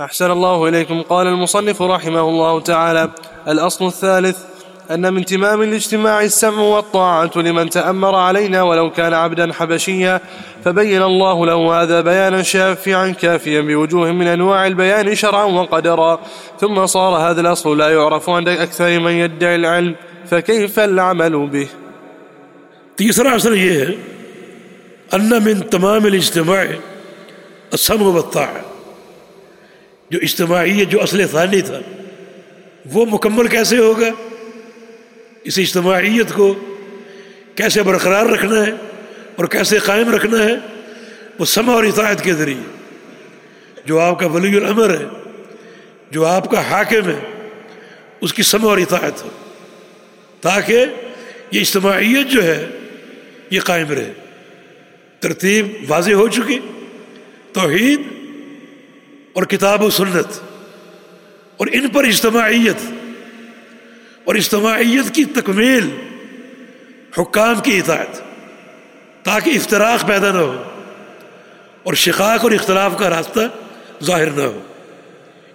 أحسن الله إليكم. قال المصنف رحمه الله تعالى الأصل الثالث أن من تمام الاجتماع السمع والطاعة لمن تأمر علينا ولو كان عبدا حبشيا فبين الله له هذا بيانا شافعا كافيا بوجوه من أنواع البيان شرعا وقدرا. ثم صار هذا الأصل لا يعرف عند أكثر من يدعي العلم فكيف العمل به؟ تیسرا اثر أن من تمام الاجتماع السمع والطاعة. جو اجتماعی جو اصل ثانی تھا، وہ مکمل کیسے ہوگا؟ اس اجتماعیت کو کیسے برقرار رکھنا ہے اور کیسے قائم رکھنا ہے، وہ سما اور اطاعت کے ذریعے۔ جو آپ کا ولی الامر ہے، جو آپ کا حاکم ہے، اس کی سما اور اطاعت ہو، تاکہ یہ اجتماعیت جو ہے، یہ قائم رہے۔ ترتیب واضح ہو چکی۔ توحید اور کتاب و سنت اور ان پر اجتماعیت اور اجتماعیت کی تکمیل، حکام کی اطاعت، تاکہ افتراق پیدا نہ ہو اور شقاق اور اختلاف کا راستہ ظاہر نہ ہو۔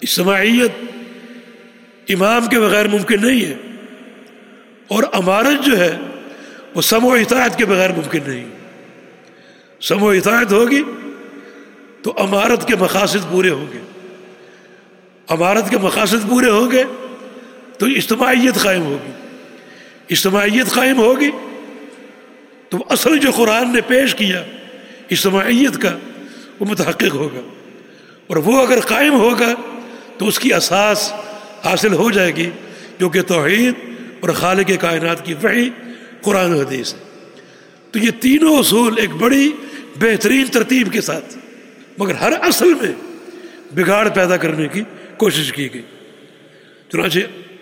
اجتماعیت امام کے بغیر ممکن نہیں ہے اور امارت جو ہے وہ سم و اطاعت کے بغیر ممکن نہیں۔ سم و اطاعت ہوگی تو امارت کے مقاصد پورے ہوں گے۔ امارت کے مقاصد پورے ہوں گے تو اجتماعیت قائم ہوگی۔ اجتماعیت قائم ہوگی تو اصل جو قرآن نے پیش کیا اجتماعیت کا وہ متحقق ہوگا۔ اور وہ اگر قائم ہوگا تو اس کی اساس حاصل ہو جائے گی جو کہ توحید اور خالق کائنات کی وحی، قرآن حدیث۔ ہے تو یہ تینوں اصول ایک بڑی بہترین ترتیب کے ساتھ۔ مگر ہر اصل میں بگاڑ پیدا کرنے کی کوشش کی گئی۔ چنانچہ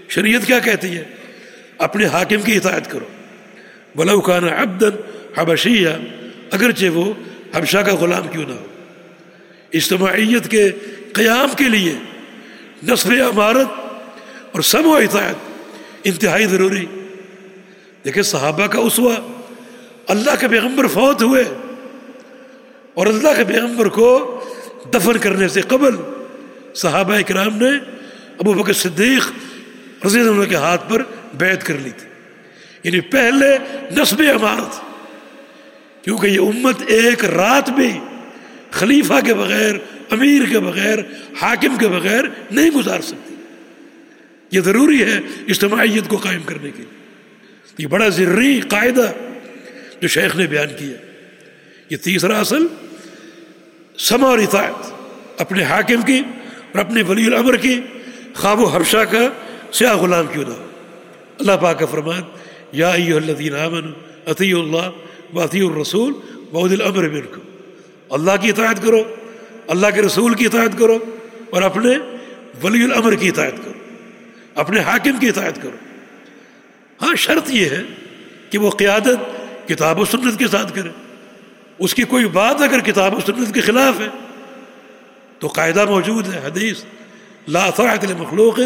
شریعت کیا کہتی ہے؟ اپنے حاکم کی اطاعت کرو۔ بلو خانہ ابدن حبشیہ اگرچہ وہ حبشہ کا غلام کیوں نہ ہو۔ اجتماعیت کے قیام کے لیے نصر عمارت اور سم و اطاعت انتہائی ضروری۔ دیکھیں صحابہ کا اسوا اللہ کے پیغمبر فوت ہوئے۔ اور اللہ کے پیغمبر کو دفن کرنے سے قبل صحابہ اکرام نے ابو بکر صدیق رضی اللہ کے ہاتھ پر بیعت کر لی تھی۔ یعنی پہلے نصب عمارت، کیونکہ یہ امت ایک رات بھی خلیفہ کے بغیر، امیر کے بغیر، حاکم کے بغیر نہیں گزار سکتی۔ یہ ضروری ہے اجتماعیت کو قائم کرنے کے لیے۔ یہ بڑا ضروری قاعدہ جو شیخ نے بیان کیا۔ یہ تیسرا اصل سما اور اطاعت اپنے حاکم کی اور اپنے ولی الامر کی خواب و حفشہ کا سیاہ غلام کیوں نہ ہو۔ اللہ پاک کا فرمان، یا ایو الذین آمنوا عطی اللہ و عطی الرسول بہد الامر منکم۔ اللہ کی اطاعت کرو، اللہ کے رسول کی اطاعت کرو اور اپنے ولی الامر کی اطاعت کرو، اپنے حاکم کی اطاعت کرو۔ ہاں شرط یہ ہے کہ وہ قیادت، کتاب و سنت کے ساتھ کرے۔ اس کی کوئی بات اگر کتاب و سنت کے خلاف ہے، تو قاعدہ موجود ہے، حدیث، لا اطاعت لمخلوق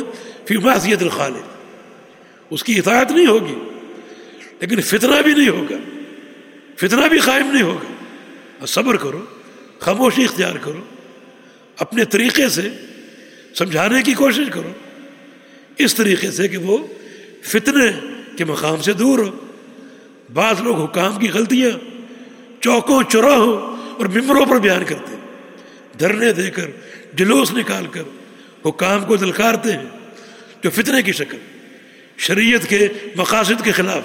فی معصیت الخالق۔ اس کی اطاعت نہیں ہوگی، لیکن فتنہ بھی نہیں ہوگا، فتنہ بھی قائم نہیں ہوگا۔ صبر کرو، خاموشی اختیار کرو، اپنے طریقے سے سمجھانے کی کوشش کرو۔ اس طریقے سے کہ وہ فتنے کے مقام سے دور ہو۔ بعض لوگ حکام کی غلطیاں چوکوں چوراہوں اور ممبروں پر بیان کرتے ہیں۔ دھرنے دے کر، جلوس نکال کر حکام کو دلکارتے ہیں جو فتنے کی شکل، شریعت کے مقاصد کے خلاف۔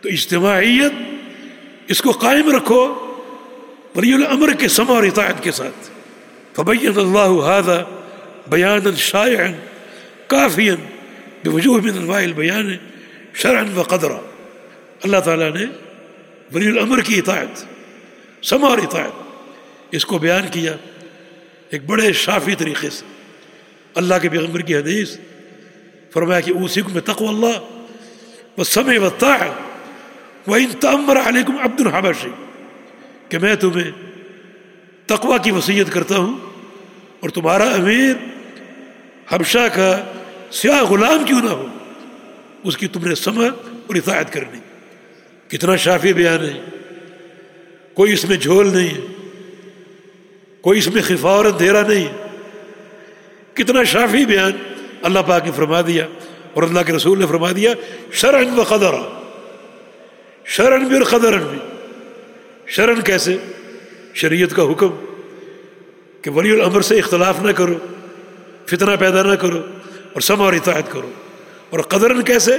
تو اجتماعیت، اس کو قائم رکھو، ولی الامر کے سما اور اطاعت کے ساتھ۔ فبین اللہ هذا بیانا شائعا، کافیا، بوجوہ من انواع البیان شرعا و قدرا۔ اللہ تعالیٰ نے ولی الامر کی اطاعت سما اور اطاعت۔ اس کو بیان کیا ایک بڑے شافی طریقے سے۔ اللہ کے پیغمبر کی حدیث فرمایا کہ اسی میں تقو اللہ و سمے و وہ ان تمر علیکم عبد الحبشی کہ میں تمہیں تقوا کی وصیت کرتا ہوں اور تمہارا امیر حبشہ کا سیاہ غلام کیوں نہ ہو؟ اس کی تم نے سمجھ اور اطاعت کرنی۔ کتنا شافی بیان ہے۔ کوئی اس میں جھول نہیں ہے۔ کوئی اس میں خفا اور اندھیرا نہیں ہے۔ کتنا شافی بیان۔ اللہ پاک نے فرما دیا اور اللہ کے رسول نے فرما دیا شرن و قدر شرن بھی اور قدرن بھی۔ شرن کیسے؟ شریعت کا حکم کہ ولی الامر سے اختلاف نہ کرو، فتنہ پیدا نہ کرو اور سم اور اطاعت کرو۔ اور قدرن کیسے؟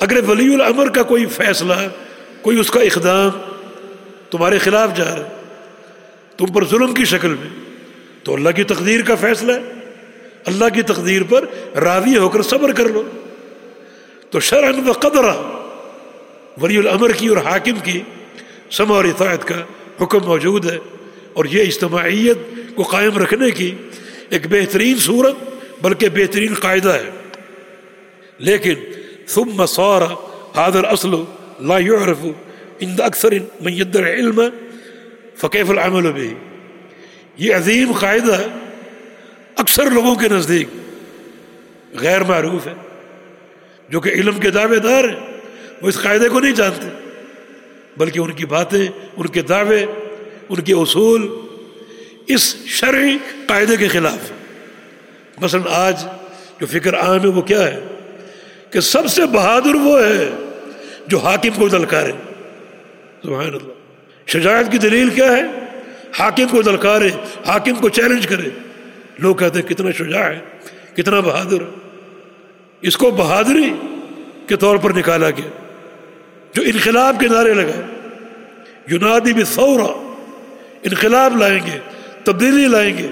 اگر ولی الامر کا کوئی فیصلہ، کوئی اس کا اقدام تمہارے خلاف جا رہا ہے، تم پر ظلم کی شکل میں، تو اللہ کی تقدیر کا فیصلہ ہے۔ اللہ کی تقدیر پر راضی ہو کر صبر کر لو۔ تو شرح و قدرہ ولی الامر کی اور حاکم کی سما اور اطاعت کا حکم موجود ہے۔ اور یہ اجتماعیت کو قائم رکھنے کی ایک بہترین صورت، بلکہ بہترین قاعدہ ہے۔ لیکن ثم صار هذا الاصل لا يعرف عند اکثر من يدعي علم فكيف العمل به؟ یہ عظیم قاعدہ اکثر لوگوں کے نزدیک غیر معروف ہے، جو کہ علم کے دعوے دار ہیں، وہ اس قاعدے کو نہیں جانتے، بلکہ ان کی باتیں، ان کے دعوے، ان کے اصول اس شرعی قاعدے کے خلاف مثلا آج جو فکر عام ہے وہ کیا ہے؟ کہ سب سے بہادر وہ ہے جو حاکم کو دلکارے سبحان اللہ۔ شجاعت کی دلیل کیا ہے؟ حاکم کو دلکارے حاکم کو چیلنج کرے۔ لوگ کہتے ہیں کتنا شجاع ہے، کتنا بہادر۔ اس کو بہادری کے طور پر نکالا گیا۔ جو انقلاب کے نعرے لگائے۔ یونادی بھی سورا انقلاب لائیں گے، تبدیلی لائیں گے۔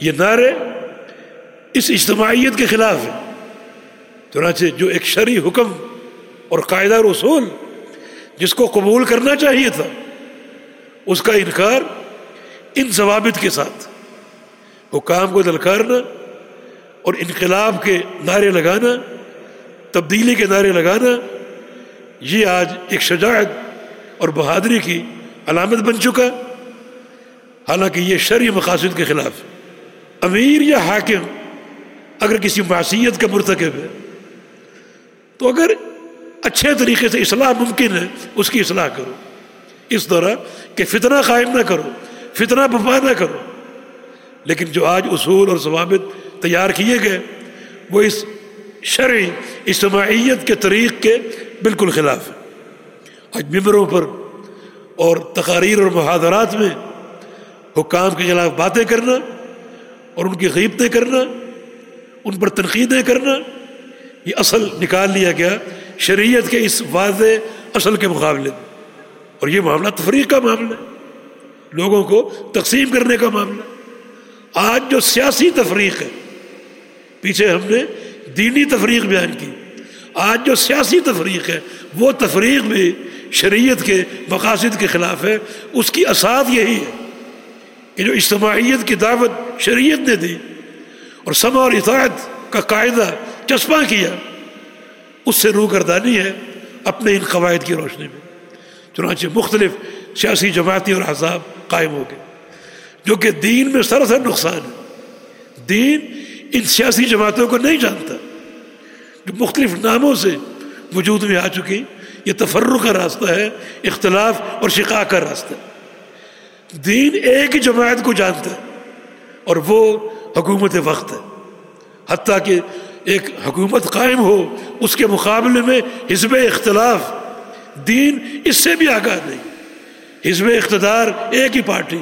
یہ نعرے اس اجتماعیت کے خلاف ہے چنانچہ جو ایک شرعی حکم اور قاعدہ رسول جس کو قبول کرنا چاہیے تھا، اس کا انکار ان ضوابط کے ساتھ، حکام کو دلکارنا اور انقلاب کے نعرے لگانا، تبدیلی کے نعرے لگانا، یہ آج ایک شجاعت اور بہادری کی علامت بن چکا۔ حالانکہ یہ شرعی مقاصد کے خلاف، امیر یا حاکم، اگر کسی معصیت کا مرتکب ہے تو اگر اچھے طریقے سے اصلاح ممکن ہے، اس کی اصلاح کرو۔ اس طرح کہ فتنہ قائم نہ کرو، فتنہ بفا نہ کرو۔ لیکن جو آج اصول اور ضوابط تیار کیے گئے، وہ اس شرعی اجتماعیت کے طریق کے بالکل خلاف ہے آج ممبروں پر اور تقاریر اور محاذرات میں حکام کے خلاف باتیں کرنا اور ان کی غیبتیں کرنا، ان پر تنقیدیں کرنا یہ اصل نکال لیا گیا شریعت کے اس واضح اصل کے مقابلے میں۔ اور یہ معاملہ تفریح کا معاملہ ہے، لوگوں کو تقسیم کرنے کا معاملہ آج جو سیاسی تفریق ہے، پیچھے ہم نے دینی تفریق بیان کی۔ آج جو سیاسی تفریق ہے، وہ تفریق بھی شریعت کے مقاصد کے خلاف ہے۔ اس کی اساد یہی ہے کہ جو اجتماعیت کی دعوت شریعت نے دی اور سما اور اطاعت کا قاعدہ چسپاں کیا۔ اس سے روگردانی ہے اپنے ان قواعد کی روشنی میں۔ چنانچہ مختلف سیاسی جماعتی اور حساب قائم ہو گئے۔ جو کہ دین میں سراسر نقصان ہے۔ دین ان سیاسی جماعتوں کو نہیں جانتا۔ جو مختلف ناموں سے وجود میں آ چکی، یہ تفرق کا راستہ ہے، اختلاف اور شقاق کا راستہ۔ ہے دین ایک ہی جماعت کو جانتا ہے اور وہ حکومت وقت ہے۔ حتیٰ کہ ایک حکومت قائم ہو، اس کے مقابلے میں حزب اختلاف۔ دین اس سے بھی آگاہ نہیں۔ حزب اقتدار ایک ہی پارٹی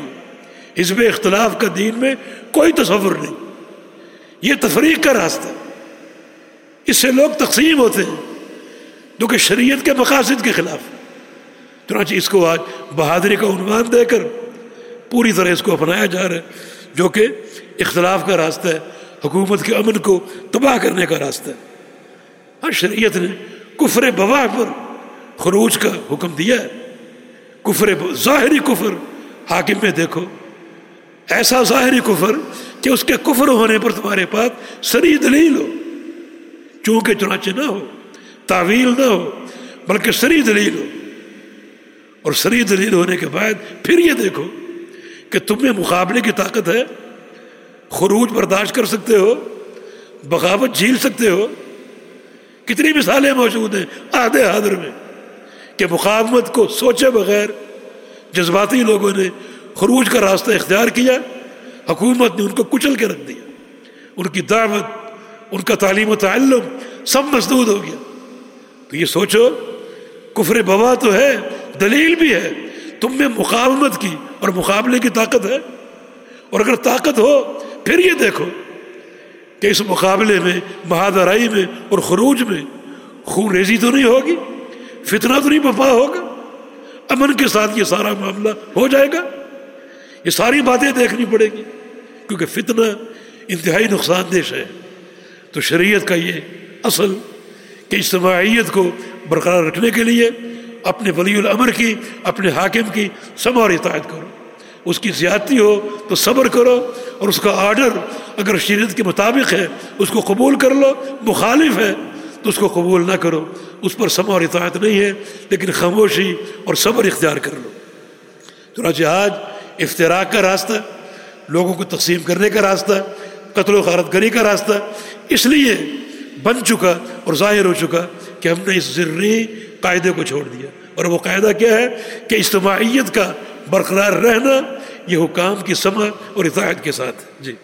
حزب اختلاف کا دین میں کوئی تصور نہیں۔ یہ تفریق کا راستہ اس سے لوگ تقسیم ہوتے ہیں۔ جو کہ شریعت کے مقاصد کے خلاف چنانچہ اس کو آج بہادری کا عنوان دے کر پوری طرح اس کو اپنایا جا رہا ہے، جو کہ اختلاف کا راستہ ہے۔ حکومت کے امن کو تباہ کرنے کا راستہ ہے۔ ہاں شریعت نے کفر بوا پر خروج کا حکم دیا ہے۔ کفر ظاہری کفر، حاکم میں دیکھو۔ ایسا ظاہری کفر کہ اس کے کفر ہونے پر تمہارے پاس سری دلیل ہو۔ چونکہ چنانچہ نہ ہو، تعویل نہ ہو، بلکہ سری دلیل ہو۔ اور سری دلیل ہونے کے بعد پھر یہ دیکھو کہ تم میں مقابلے کی طاقت ہے۔ خروج برداشت کر سکتے ہو، بغاوت جھیل سکتے ہو۔ کتنی مثالیں موجود ہیں آدھے حاضر میں کہ مقاومت کو سوچے بغیر جذباتی لوگوں نے خروج کا راستہ اختیار کیا، حکومت نے ان کو کچل کے رکھ دیا۔ ان کی دعوت، ان کا تعلیم و تعلم سب مسدود ہو گیا۔ تو یہ سوچو، کفر بوا تو ہے، دلیل بھی ہے۔ تم میں مقاومت کی اور مقابلے کی طاقت ہے۔ اور اگر طاقت ہو پھر یہ دیکھو کہ اس مقابلے میں بہادرائی میں اور خروج میں خون ریزی تو نہیں ہوگی، فتنہ تو نہیں بپا ہوگا، امن کے ساتھ یہ سارا معاملہ ہو جائے گا۔ یہ ساری باتیں دیکھنی پڑے گی، کیونکہ فتنہ انتہائی نقصان دہ ہے۔ تو شریعت کا یہ اصل کہ اجتماعیت کو برقرار رکھنے کے لیے اپنے ولی العمر کی، اپنے حاکم کی سب اور اطاعت کرو۔ اس کی زیادتی ہو تو صبر کرو اور اس کا آرڈر اگر شریعت کے مطابق ہے، اس کو قبول کر لو، مخالف ہے، تو اس کو قبول نہ کرو۔ اس پر سم اور اطاعت نہیں ہے، لیکن خاموشی اور صبر اختیار کر لو۔ تو آج افطراک کا راستہ، لوگوں کو تقسیم کرنے کا راستہ، قتل و غارت گری کا راستہ، اس لیے بن چکا اور ظاہر ہو چکا کہ ہم نے اس ذری قاعدے کو چھوڑ دیا۔ اور وہ قاعدہ کیا ہے کہ اجتماعیت کا برقرار رہنا یہ حکام کی سمع اور اطاعت کے ساتھ۔ جی۔